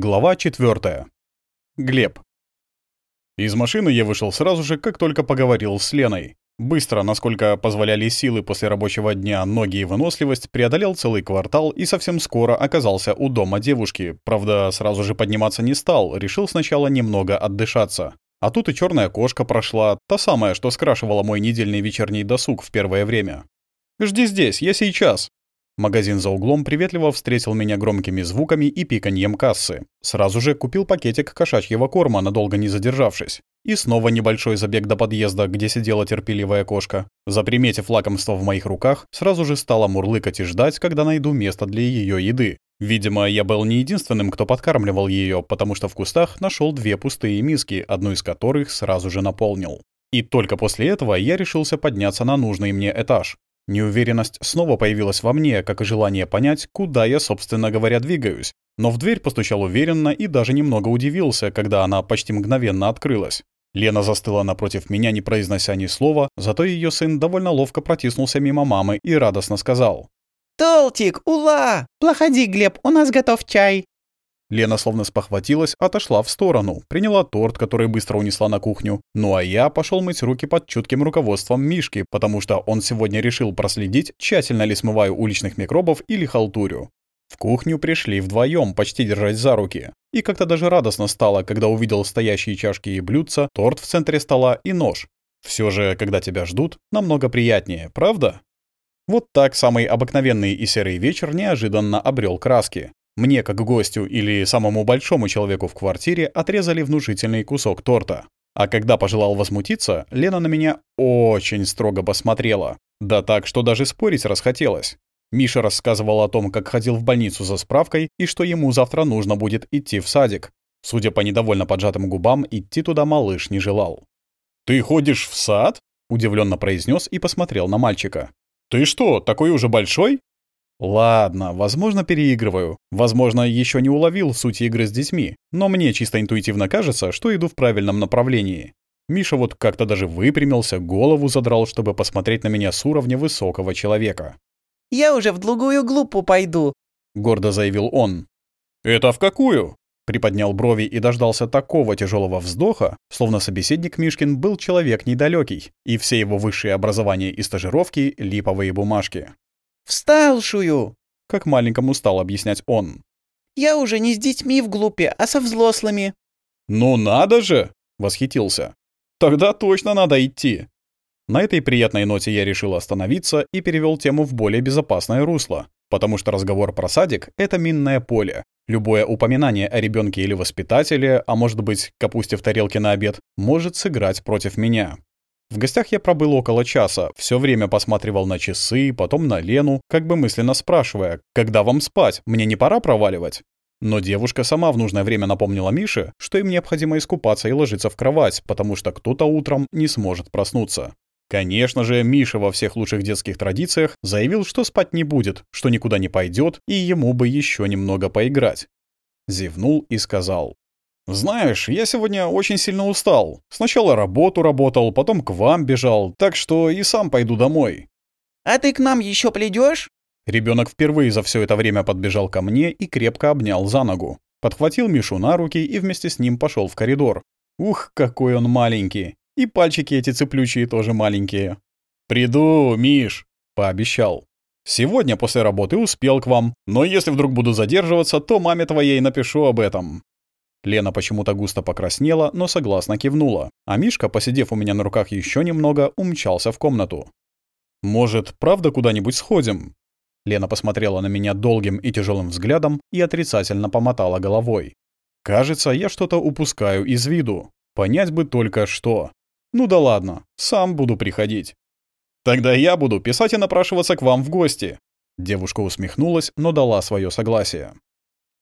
Глава 4. Глеб. Из машины я вышел сразу же, как только поговорил с Леной. Быстро, насколько позволяли силы после рабочего дня, ноги и выносливость, преодолел целый квартал и совсем скоро оказался у дома девушки. Правда, сразу же подниматься не стал, решил сначала немного отдышаться. А тут и черная кошка прошла, та самая, что скрашивала мой недельный вечерний досуг в первое время. «Жди здесь, я сейчас», Магазин за углом приветливо встретил меня громкими звуками и пиканьем кассы. Сразу же купил пакетик кошачьего корма, надолго не задержавшись. И снова небольшой забег до подъезда, где сидела терпеливая кошка. Заприметив лакомство в моих руках, сразу же стала мурлыкать и ждать, когда найду место для ее еды. Видимо, я был не единственным, кто подкармливал ее, потому что в кустах нашел две пустые миски, одну из которых сразу же наполнил. И только после этого я решился подняться на нужный мне этаж. Неуверенность снова появилась во мне, как и желание понять, куда я, собственно говоря, двигаюсь. Но в дверь постучал уверенно и даже немного удивился, когда она почти мгновенно открылась. Лена застыла напротив меня, не произнося ни слова, зато ее сын довольно ловко протиснулся мимо мамы и радостно сказал. «Толтик, ула! Проходи, Глеб, у нас готов чай!» Лена словно спохватилась, отошла в сторону, приняла торт, который быстро унесла на кухню. Ну а я пошел мыть руки под чутким руководством Мишки, потому что он сегодня решил проследить, тщательно ли смываю уличных микробов или халтурю. В кухню пришли вдвоем, почти держась за руки. И как-то даже радостно стало, когда увидел стоящие чашки и блюдца, торт в центре стола и нож. Все же, когда тебя ждут, намного приятнее, правда? Вот так самый обыкновенный и серый вечер неожиданно обрел краски. Мне, как гостю или самому большому человеку в квартире, отрезали внушительный кусок торта. А когда пожелал возмутиться, Лена на меня очень строго посмотрела. Да так, что даже спорить расхотелось. Миша рассказывал о том, как ходил в больницу за справкой и что ему завтра нужно будет идти в садик. Судя по недовольно поджатым губам, идти туда малыш не желал. «Ты ходишь в сад?» — удивленно произнес и посмотрел на мальчика. «Ты что, такой уже большой?» Ладно, возможно, переигрываю. Возможно, еще не уловил суть игры с детьми. Но мне чисто интуитивно кажется, что иду в правильном направлении. Миша вот как-то даже выпрямился, голову задрал, чтобы посмотреть на меня с уровня высокого человека. «Я уже в другую глупу пойду», — гордо заявил он. «Это в какую?» Приподнял брови и дождался такого тяжелого вздоха, словно собеседник Мишкин был человек недалекий, и все его высшие образования и стажировки — липовые бумажки. «Всталшую!» — как маленькому стал объяснять он. «Я уже не с детьми в глупе, а со взрослыми». «Ну надо же!» — восхитился. «Тогда точно надо идти». На этой приятной ноте я решил остановиться и перевел тему в более безопасное русло, потому что разговор про садик — это минное поле. Любое упоминание о ребенке или воспитателе, а может быть, капусте в тарелке на обед, может сыграть против меня. В гостях я пробыл около часа, все время посматривал на часы, потом на Лену, как бы мысленно спрашивая, когда вам спать, мне не пора проваливать? Но девушка сама в нужное время напомнила Мише, что им необходимо искупаться и ложиться в кровать, потому что кто-то утром не сможет проснуться. Конечно же, Миша во всех лучших детских традициях заявил, что спать не будет, что никуда не пойдет, и ему бы еще немного поиграть. Зевнул и сказал. «Знаешь, я сегодня очень сильно устал. Сначала работу работал, потом к вам бежал, так что и сам пойду домой». «А ты к нам еще придешь? Ребенок впервые за все это время подбежал ко мне и крепко обнял за ногу. Подхватил Мишу на руки и вместе с ним пошел в коридор. Ух, какой он маленький. И пальчики эти цеплючие тоже маленькие. «Приду, Миш», — пообещал. «Сегодня после работы успел к вам, но если вдруг буду задерживаться, то маме твоей напишу об этом. Лена почему-то густо покраснела, но согласно кивнула, а Мишка, посидев у меня на руках еще немного, умчался в комнату. «Может, правда куда-нибудь сходим?» Лена посмотрела на меня долгим и тяжелым взглядом и отрицательно помотала головой. «Кажется, я что-то упускаю из виду. Понять бы только что. Ну да ладно, сам буду приходить». «Тогда я буду писать и напрашиваться к вам в гости». Девушка усмехнулась, но дала свое согласие.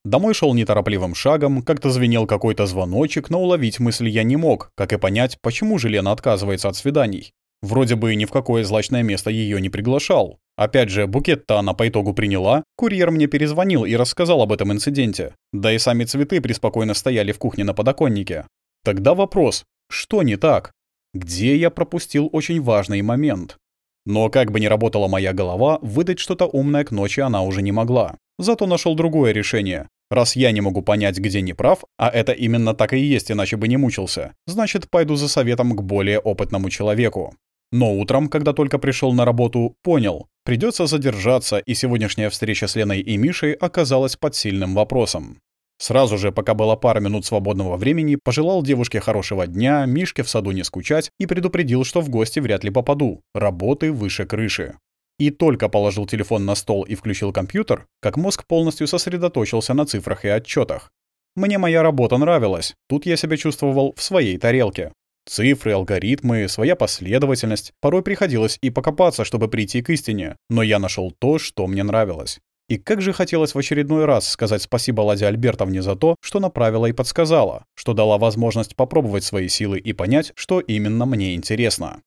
Домой шел неторопливым шагом, как-то звенел какой-то звоночек, но уловить мысль я не мог, как и понять, почему же Лена отказывается от свиданий. Вроде бы ни в какое злачное место ее не приглашал. Опять же, букет-то она по итогу приняла, курьер мне перезвонил и рассказал об этом инциденте. Да и сами цветы преспокойно стояли в кухне на подоконнике. Тогда вопрос, что не так? Где я пропустил очень важный момент? Но как бы ни работала моя голова, выдать что-то умное к ночи она уже не могла. Зато нашел другое решение. Раз я не могу понять, где не прав, а это именно так и есть, иначе бы не мучился, значит, пойду за советом к более опытному человеку. Но утром, когда только пришел на работу, понял, придется задержаться, и сегодняшняя встреча с Леной и Мишей оказалась под сильным вопросом. Сразу же, пока было пара минут свободного времени, пожелал девушке хорошего дня, Мишке в саду не скучать и предупредил, что в гости вряд ли попаду. Работы выше крыши. И только положил телефон на стол и включил компьютер, как мозг полностью сосредоточился на цифрах и отчетах. Мне моя работа нравилась, тут я себя чувствовал в своей тарелке. Цифры, алгоритмы, своя последовательность. Порой приходилось и покопаться, чтобы прийти к истине, но я нашел то, что мне нравилось. И как же хотелось в очередной раз сказать спасибо Ладе Альбертовне за то, что направила и подсказала, что дала возможность попробовать свои силы и понять, что именно мне интересно.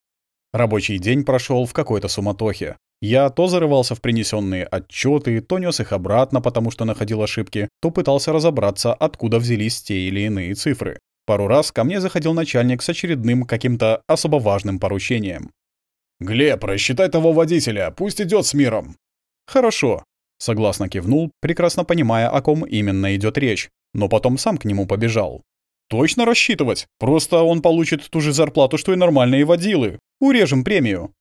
Рабочий день прошел в какой-то суматохе. Я то зарывался в принесенные отчеты, то нес их обратно, потому что находил ошибки, то пытался разобраться, откуда взялись те или иные цифры. Пару раз ко мне заходил начальник с очередным каким-то особо важным поручением. «Глеб, рассчитай того водителя, пусть идет с миром». «Хорошо», Согласно кивнул, прекрасно понимая, о ком именно идет речь, но потом сам к нему побежал. «Точно рассчитывать? Просто он получит ту же зарплату, что и нормальные водилы. Урежем премию».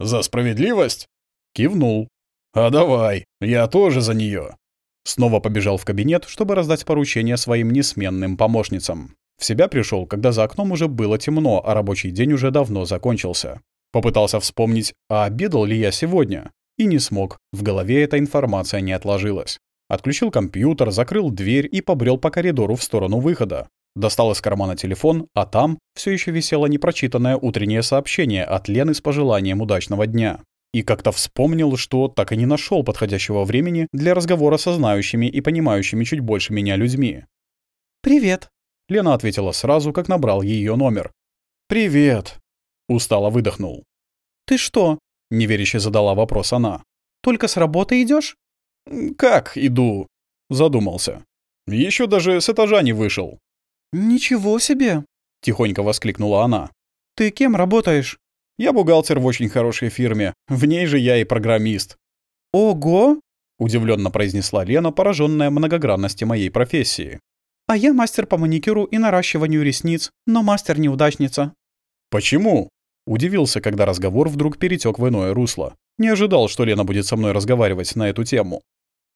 «За справедливость?» Кивнул. «А давай, я тоже за нее. Снова побежал в кабинет, чтобы раздать поручение своим несменным помощницам. В себя пришел, когда за окном уже было темно, а рабочий день уже давно закончился. Попытался вспомнить, а обедал ли я сегодня? И не смог, в голове эта информация не отложилась. Отключил компьютер, закрыл дверь и побрел по коридору в сторону выхода. Достал из кармана телефон, а там все еще висело непрочитанное утреннее сообщение от Лены с пожеланием удачного дня. И как-то вспомнил, что так и не нашел подходящего времени для разговора со знающими и понимающими чуть больше меня людьми. «Привет», — Лена ответила сразу, как набрал ее номер. «Привет», — устало выдохнул. «Ты что, Неверяще задала вопрос она. «Только с работы идешь? «Как иду?» Задумался. Еще даже с этажа не вышел. «Ничего себе!» Тихонько воскликнула она. «Ты кем работаешь?» «Я бухгалтер в очень хорошей фирме. В ней же я и программист». «Ого!» Удивленно произнесла Лена, пораженная многогранности моей профессии. «А я мастер по маникюру и наращиванию ресниц, но мастер-неудачница». «Почему?» Удивился, когда разговор вдруг перетек в иное русло. Не ожидал, что Лена будет со мной разговаривать на эту тему.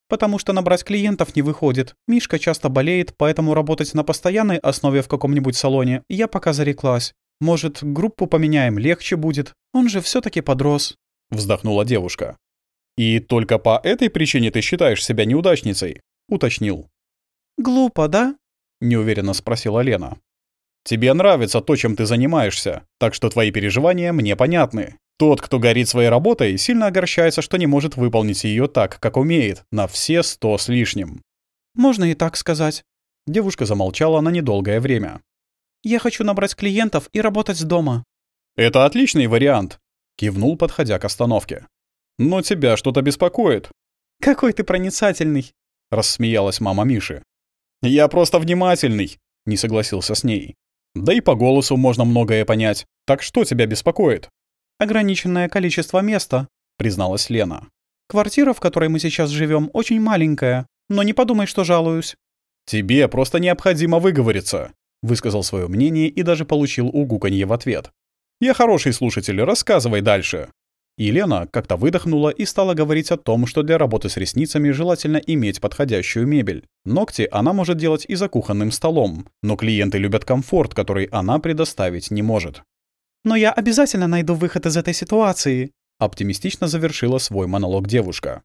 «Потому что набрать клиентов не выходит. Мишка часто болеет, поэтому работать на постоянной основе в каком-нибудь салоне я пока зареклась. Может, группу поменяем, легче будет. Он же все таки подрос», — вздохнула девушка. «И только по этой причине ты считаешь себя неудачницей?» — уточнил. «Глупо, да?» — неуверенно спросила Лена. Тебе нравится то, чем ты занимаешься, так что твои переживания мне понятны. Тот, кто горит своей работой, сильно огорчается, что не может выполнить ее так, как умеет, на все сто с лишним. Можно и так сказать. Девушка замолчала на недолгое время. Я хочу набрать клиентов и работать с дома. Это отличный вариант, кивнул, подходя к остановке. Но тебя что-то беспокоит. Какой ты проницательный, рассмеялась мама Миши. Я просто внимательный, не согласился с ней. Да и по голосу можно многое понять. Так что тебя беспокоит? Ограниченное количество места, призналась Лена. Квартира, в которой мы сейчас живем, очень маленькая, но не подумай, что жалуюсь. Тебе просто необходимо выговориться, высказал свое мнение и даже получил угуканье в ответ. Я хороший слушатель, рассказывай дальше. Елена как-то выдохнула и стала говорить о том, что для работы с ресницами желательно иметь подходящую мебель. Ногти она может делать и за кухонным столом, но клиенты любят комфорт, который она предоставить не может. «Но я обязательно найду выход из этой ситуации», — оптимистично завершила свой монолог девушка.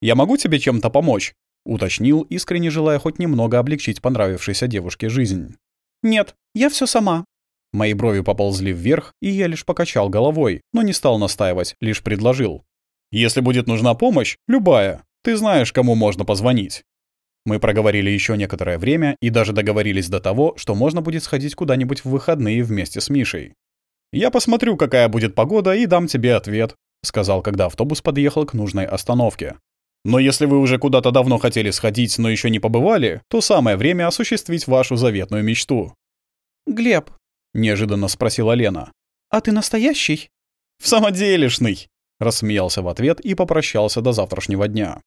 «Я могу тебе чем-то помочь?» — уточнил, искренне желая хоть немного облегчить понравившейся девушке жизнь. «Нет, я все сама», Мои брови поползли вверх, и я лишь покачал головой, но не стал настаивать, лишь предложил. «Если будет нужна помощь, любая, ты знаешь, кому можно позвонить». Мы проговорили еще некоторое время и даже договорились до того, что можно будет сходить куда-нибудь в выходные вместе с Мишей. «Я посмотрю, какая будет погода, и дам тебе ответ», — сказал, когда автобус подъехал к нужной остановке. «Но если вы уже куда-то давно хотели сходить, но еще не побывали, то самое время осуществить вашу заветную мечту». «Глеб, — неожиданно спросила Лена. «А ты настоящий?» «В самоделишный!» — рассмеялся в ответ и попрощался до завтрашнего дня.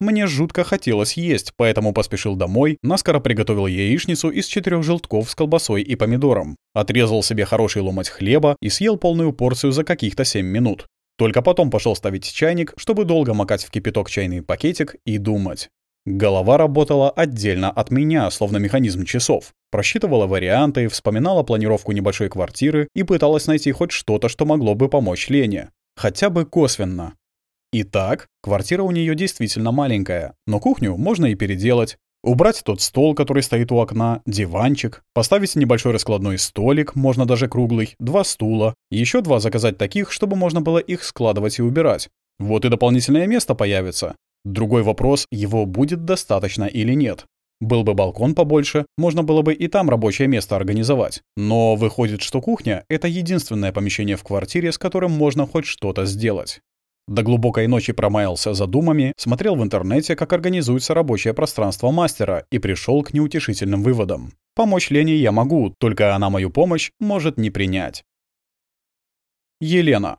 Мне жутко хотелось есть, поэтому поспешил домой, наскоро приготовил яичницу из четырех желтков с колбасой и помидором. Отрезал себе хороший ломоть хлеба и съел полную порцию за каких-то 7 минут. Только потом пошел ставить чайник, чтобы долго макать в кипяток чайный пакетик и думать. Голова работала отдельно от меня, словно механизм часов. Просчитывала варианты, вспоминала планировку небольшой квартиры и пыталась найти хоть что-то, что могло бы помочь Лене. Хотя бы косвенно. Итак, квартира у нее действительно маленькая, но кухню можно и переделать. Убрать тот стол, который стоит у окна, диванчик, поставить небольшой раскладной столик, можно даже круглый, два стула, еще два заказать таких, чтобы можно было их складывать и убирать. Вот и дополнительное место появится. Другой вопрос, его будет достаточно или нет. Был бы балкон побольше, можно было бы и там рабочее место организовать. Но выходит, что кухня — это единственное помещение в квартире, с которым можно хоть что-то сделать. До глубокой ночи промаялся за думами, смотрел в интернете, как организуется рабочее пространство мастера, и пришел к неутешительным выводам. Помочь Лене я могу, только она мою помощь может не принять. Елена.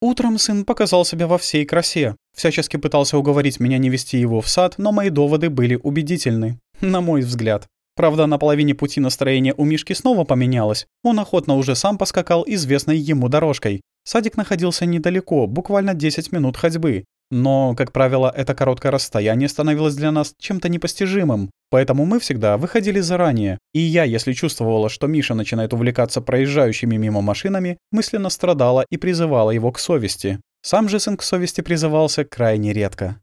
Утром сын показал себя во всей красе. Всячески пытался уговорить меня не вести его в сад, но мои доводы были убедительны. На мой взгляд. Правда, на половине пути настроение у Мишки снова поменялось. Он охотно уже сам поскакал известной ему дорожкой. Садик находился недалеко, буквально 10 минут ходьбы. Но, как правило, это короткое расстояние становилось для нас чем-то непостижимым, поэтому мы всегда выходили заранее. И я, если чувствовала, что Миша начинает увлекаться проезжающими мимо машинами, мысленно страдала и призывала его к совести. Сам же сын к совести призывался крайне редко.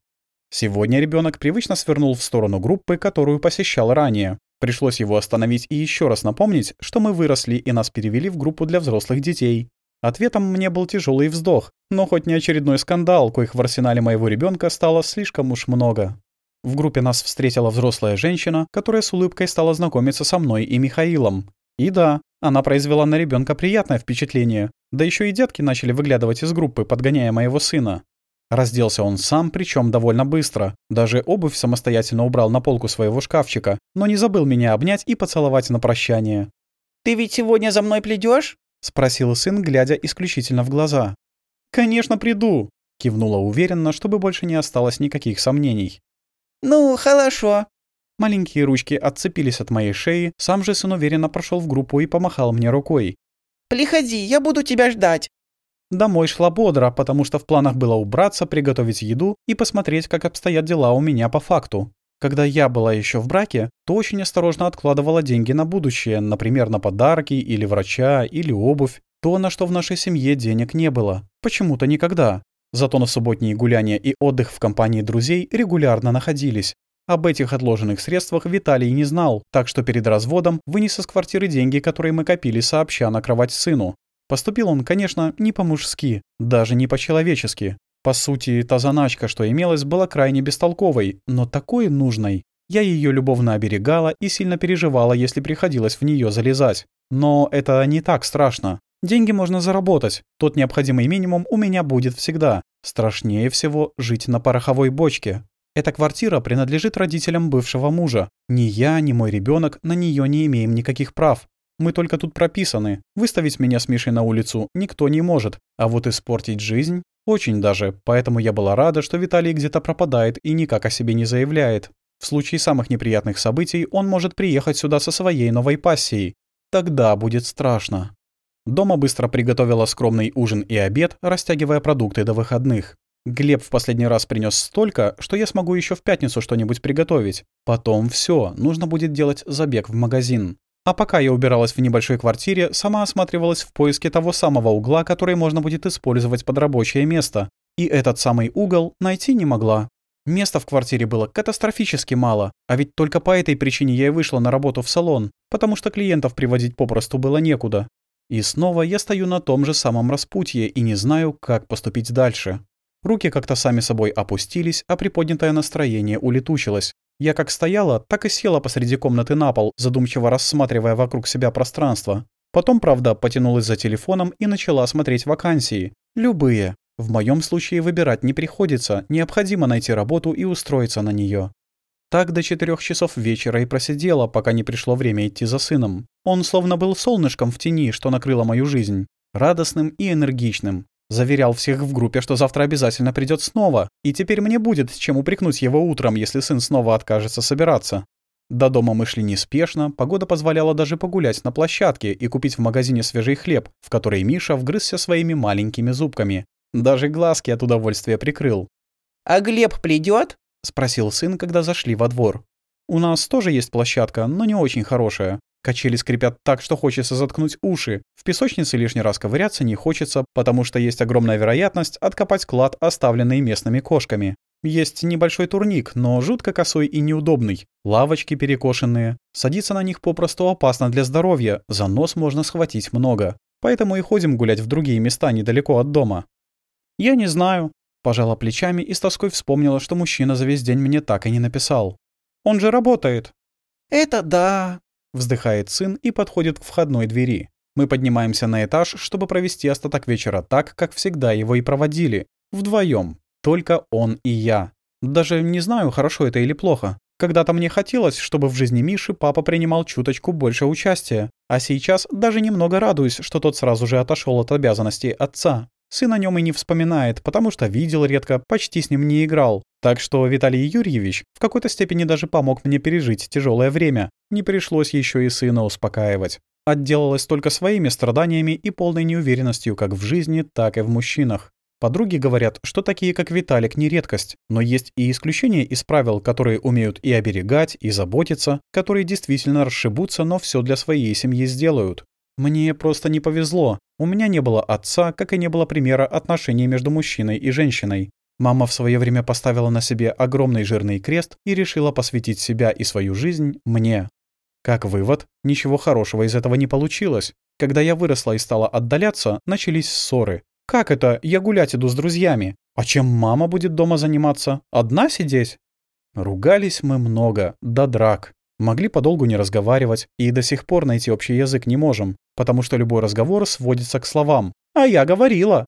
Сегодня ребенок привычно свернул в сторону группы, которую посещал ранее. Пришлось его остановить и еще раз напомнить, что мы выросли и нас перевели в группу для взрослых детей. Ответом мне был тяжелый вздох, но хоть не очередной скандал, коих в арсенале моего ребенка стало слишком уж много. В группе нас встретила взрослая женщина, которая с улыбкой стала знакомиться со мной и Михаилом. И да, она произвела на ребенка приятное впечатление, да еще и детки начали выглядывать из группы, подгоняя моего сына. Разделся он сам, причем довольно быстро. Даже обувь самостоятельно убрал на полку своего шкафчика, но не забыл меня обнять и поцеловать на прощание. «Ты ведь сегодня за мной придешь? — спросил сын, глядя исключительно в глаза. «Конечно, приду!» — кивнула уверенно, чтобы больше не осталось никаких сомнений. «Ну, хорошо». Маленькие ручки отцепились от моей шеи, сам же сын уверенно прошел в группу и помахал мне рукой. «Приходи, я буду тебя ждать». Домой шла бодро, потому что в планах было убраться, приготовить еду и посмотреть, как обстоят дела у меня по факту. Когда я была еще в браке, то очень осторожно откладывала деньги на будущее, например, на подарки или врача, или обувь. То, на что в нашей семье денег не было. Почему-то никогда. Зато на субботние гуляния и отдых в компании друзей регулярно находились. Об этих отложенных средствах Виталий не знал, так что перед разводом вынес из квартиры деньги, которые мы копили сообща на кровать сыну. Поступил он, конечно, не по-мужски, даже не по-человечески. По сути, та заначка, что имелась, была крайне бестолковой, но такой нужной. Я ее любовно оберегала и сильно переживала, если приходилось в нее залезать. Но это не так страшно. Деньги можно заработать. Тот необходимый минимум у меня будет всегда. Страшнее всего жить на пороховой бочке. Эта квартира принадлежит родителям бывшего мужа. Ни я, ни мой ребенок на нее не имеем никаких прав. Мы только тут прописаны. Выставить меня с Мишей на улицу никто не может. А вот испортить жизнь очень даже, поэтому я была рада, что Виталий где-то пропадает и никак о себе не заявляет. В случае самых неприятных событий он может приехать сюда со своей новой пассией. Тогда будет страшно. Дома быстро приготовила скромный ужин и обед, растягивая продукты до выходных. Глеб в последний раз принес столько, что я смогу еще в пятницу что-нибудь приготовить. Потом все, нужно будет делать забег в магазин. А пока я убиралась в небольшой квартире, сама осматривалась в поиске того самого угла, который можно будет использовать под рабочее место. И этот самый угол найти не могла. Места в квартире было катастрофически мало, а ведь только по этой причине я и вышла на работу в салон, потому что клиентов приводить попросту было некуда. И снова я стою на том же самом распутье и не знаю, как поступить дальше. Руки как-то сами собой опустились, а приподнятое настроение улетучилось. Я как стояла, так и села посреди комнаты на пол, задумчиво рассматривая вокруг себя пространство. Потом, правда, потянулась за телефоном и начала смотреть вакансии. Любые. В моем случае выбирать не приходится, необходимо найти работу и устроиться на нее. Так до четырех часов вечера и просидела, пока не пришло время идти за сыном. Он словно был солнышком в тени, что накрыло мою жизнь. Радостным и энергичным. Заверял всех в группе, что завтра обязательно придет снова, и теперь мне будет чем упрекнуть его утром, если сын снова откажется собираться. До дома мы шли неспешно, погода позволяла даже погулять на площадке и купить в магазине свежий хлеб, в который Миша вгрызся своими маленькими зубками. Даже глазки от удовольствия прикрыл. «А Глеб придет? спросил сын, когда зашли во двор. «У нас тоже есть площадка, но не очень хорошая. Качели скрипят так, что хочется заткнуть уши. В песочнице лишний раз ковыряться не хочется, потому что есть огромная вероятность откопать клад, оставленный местными кошками. Есть небольшой турник, но жутко косой и неудобный. Лавочки перекошенные. Садиться на них попросту опасно для здоровья, за нос можно схватить много. Поэтому и ходим гулять в другие места недалеко от дома. «Я не знаю», — пожала плечами и с тоской вспомнила, что мужчина за весь день мне так и не написал. «Он же работает». «Это да», Вздыхает сын и подходит к входной двери. Мы поднимаемся на этаж, чтобы провести остаток вечера так, как всегда его и проводили. Вдвоем. Только он и я. Даже не знаю, хорошо это или плохо. Когда-то мне хотелось, чтобы в жизни Миши папа принимал чуточку больше участия, а сейчас даже немного радуюсь, что тот сразу же отошел от обязанностей отца. Сын о нем и не вспоминает, потому что видел редко, почти с ним не играл. Так что Виталий Юрьевич в какой-то степени даже помог мне пережить тяжелое время. Не пришлось еще и сына успокаивать. Отделалась только своими страданиями и полной неуверенностью как в жизни, так и в мужчинах. Подруги говорят, что такие, как Виталик, не редкость, но есть и исключения из правил, которые умеют и оберегать, и заботиться, которые действительно расшибутся, но все для своей семьи сделают. Мне просто не повезло. У меня не было отца, как и не было примера отношений между мужчиной и женщиной. Мама в свое время поставила на себе огромный жирный крест и решила посвятить себя и свою жизнь мне. Как вывод, ничего хорошего из этого не получилось. Когда я выросла и стала отдаляться, начались ссоры. Как это я гулять иду с друзьями? А чем мама будет дома заниматься? Одна сидеть? Ругались мы много, до драк. Могли подолгу не разговаривать, и до сих пор найти общий язык не можем, потому что любой разговор сводится к словам. «А я говорила!»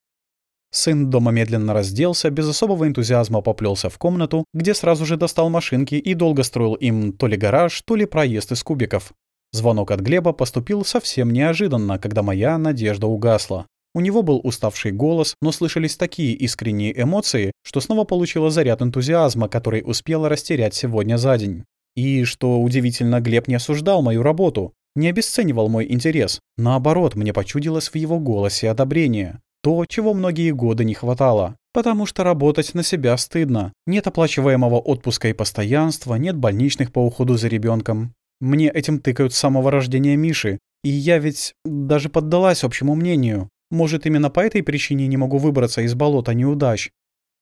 Сын дома медленно разделся, без особого энтузиазма поплелся в комнату, где сразу же достал машинки и долго строил им то ли гараж, то ли проезд из кубиков. Звонок от Глеба поступил совсем неожиданно, когда моя надежда угасла. У него был уставший голос, но слышались такие искренние эмоции, что снова получила заряд энтузиазма, который успела растерять сегодня за день. И, что удивительно, Глеб не осуждал мою работу, не обесценивал мой интерес. Наоборот, мне почудилось в его голосе одобрение. То, чего многие годы не хватало. Потому что работать на себя стыдно. Нет оплачиваемого отпуска и постоянства, нет больничных по уходу за ребенком. Мне этим тыкают с самого рождения Миши. И я ведь даже поддалась общему мнению. Может, именно по этой причине не могу выбраться из болота неудач.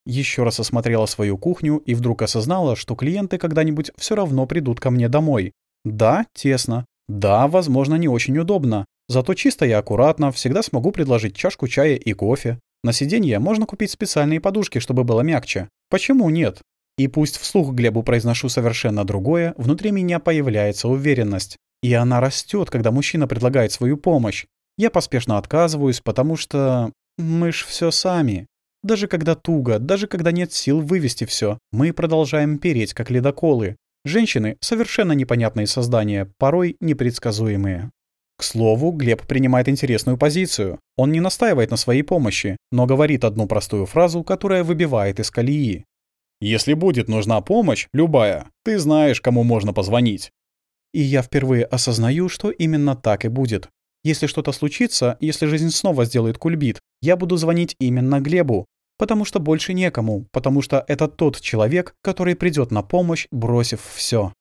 Еще раз осмотрела свою кухню и вдруг осознала, что клиенты когда-нибудь все равно придут ко мне домой. Да, тесно. Да, возможно, не очень удобно. Зато чисто и аккуратно всегда смогу предложить чашку чая и кофе. На сиденье можно купить специальные подушки, чтобы было мягче. Почему нет? И пусть вслух Глебу произношу совершенно другое, внутри меня появляется уверенность. И она растет, когда мужчина предлагает свою помощь. Я поспешно отказываюсь, потому что... Мы ж все сами. Даже когда туго, даже когда нет сил вывести все, мы продолжаем переть, как ледоколы. Женщины — совершенно непонятные создания, порой непредсказуемые. К слову, Глеб принимает интересную позицию. Он не настаивает на своей помощи, но говорит одну простую фразу, которая выбивает из колеи. «Если будет нужна помощь, любая, ты знаешь, кому можно позвонить». И я впервые осознаю, что именно так и будет. Если что-то случится, если жизнь снова сделает кульбит, я буду звонить именно Глебу, Потому что больше некому, потому что это тот человек, который придет на помощь, бросив все.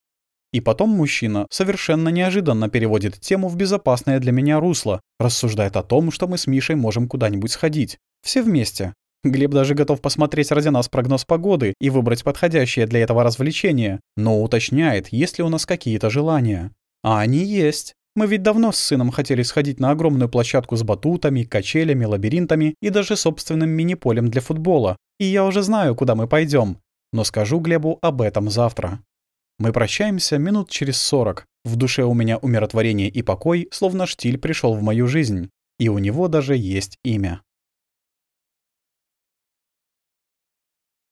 И потом мужчина совершенно неожиданно переводит тему в безопасное для меня русло, рассуждает о том, что мы с Мишей можем куда-нибудь сходить. Все вместе. Глеб даже готов посмотреть ради нас прогноз погоды и выбрать подходящее для этого развлечение, но уточняет, есть ли у нас какие-то желания. А они есть. Мы ведь давно с сыном хотели сходить на огромную площадку с батутами, качелями, лабиринтами и даже собственным мини-полем для футбола. И я уже знаю, куда мы пойдем. Но скажу Глебу об этом завтра. Мы прощаемся минут через сорок. В душе у меня умиротворение и покой, словно штиль пришел в мою жизнь. И у него даже есть имя.